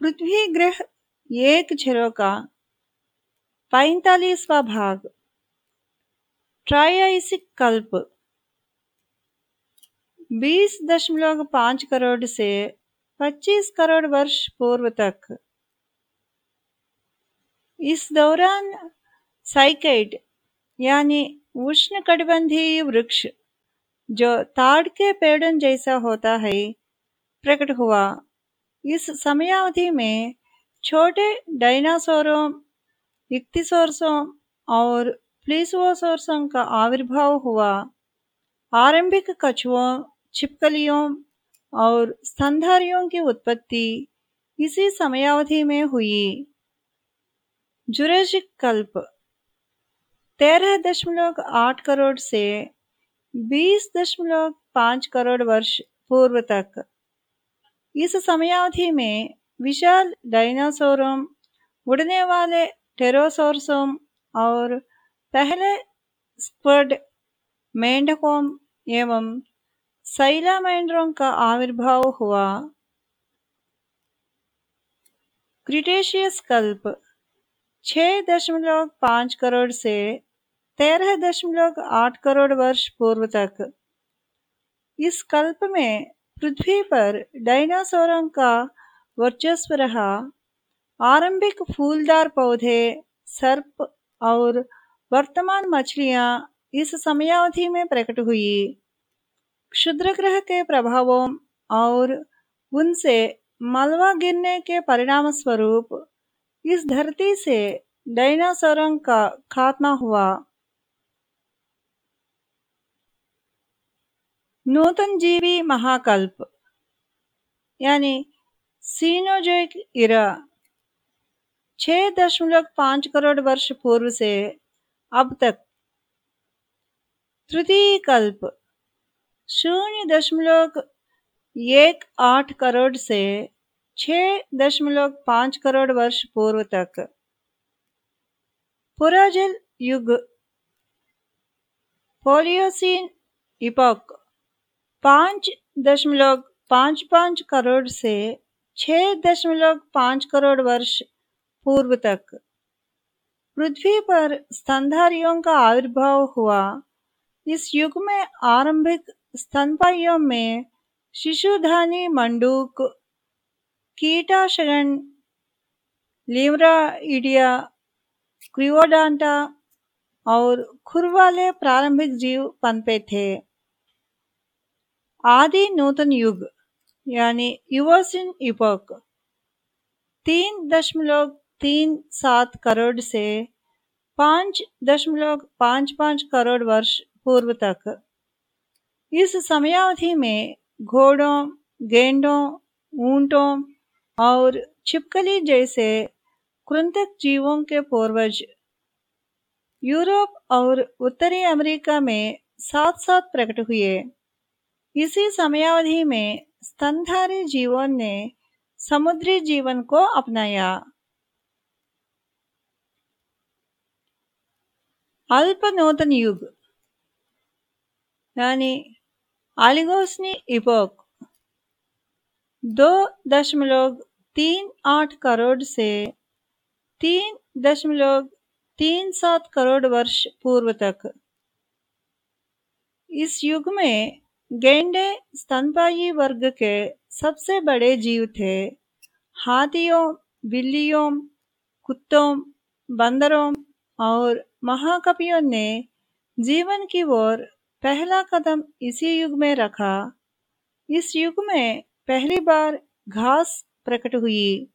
पृथ्वी ग्रह एक छेरो का पैंतालीसवा भाग। ट्राइसिक कल्प। बीस दशमलव पाँच करोड़ से पच्चीस करोड़ वर्ष पूर्व तक। इस दौरान साइकेट यानी उष्ण कटिबंधीय वृक्ष, जो ताड़ के पेड़न जैसा होता है, प्रकट हुआ। इस समयावधि में छोटे डायनासोरों, इक्तिसोर्सों और प्लीसोसोर्सों का आविर्भाव हुआ। आरंभिक कछुओं, छिपकलियों और स्तनधारियों की उत्पत्ति इसी समयावधि में हुई। जुरेजिक कल्प, तेरह दशमलव आठ करोड़ से बीस दशमलव पाँच करोड़ वर्ष पूर्व तक इस समयावधि में विशाल डायनासोरों उड़ने वाले टेरोसोर्सों और पहले स्क्वड मेंढकों एवं सैलामैंडरों का आविर्भाव हुआ। क्रिटेशियस कल्प छह दशमलव पाँच करोड़ से तेरह दशमलव आठ करोड़ वर्ष पूर्व तक। इस कल्प में पृथ्वी पर डायनासोरों का वर्चस्व रहा। आरंभिक फूलदार पौधे, सर्प और वर्तमान मछलियाँ इस समयावधि में प्रकट हुई। क्षुद्र ग्रह के प्रभावों और उनसे मलबा गिरने के परिणाम स्वरूप इस धरती से डायनासोरों का खात्मा हुआ। नूतन जीवी महाकल्प। यानी सीनोजोइक इरा छह दशमलव पाँच करोड़ वर्ष पूर्व से अब तक तृतीय कल्प शून्य दशमलव एक आठ करोड़ से छह दशमलव पाँच करोड़ वर्ष पूर्व तक। पुराजल युग, पोलियोसिन इपोक पाँच दशमलव पाँच पाँच करोड़ से छह दशमलव पाँच करोड़ वर्ष पूर्व तक। पृथ्वी पर स्तनधारियों का आविर्भाव हुआ। इस युग में आरंभिक स्तनपाइयों में शिशुधानी, मंडूक कीटाशरण लिवराइडिया क्रियोडांटा और खुर वाले प्रारंभिक जीव पनपे थे। आदि नूतन युग, यानी युवसिन इपोक, तीन दशमलव तीन सात करोड़ से पाँच दशमलव पाँच पाँच करोड़ वर्ष पूर्व तक। इस समयावधि में घोड़ों, गेंडों, ऊंटों और छिपकली जैसे कृंतक जीवों के पूर्वज यूरोप और उत्तरी अमेरिका में साथ साथ प्रकट हुए। इसी समयावधि में स्तनधारी जीवन ने समुद्री जीवन को अपनाया। अल्प नूतन युग। यानी आलिगोसनी इपोक दो दशमलव तीन आठ करोड़ से तीन दशमलव तीन सात करोड़ वर्ष पूर्व तक। इस युग में गेंडे स्तनपायी वर्ग के सबसे बड़े जीव थे। हाथियों, बिल्लियों, कुत्तों, बंदरों और महाकवियों ने जीवन की ओर पहला कदम इसी युग में रखा। इस युग में पहली बार घास प्रकट हुई।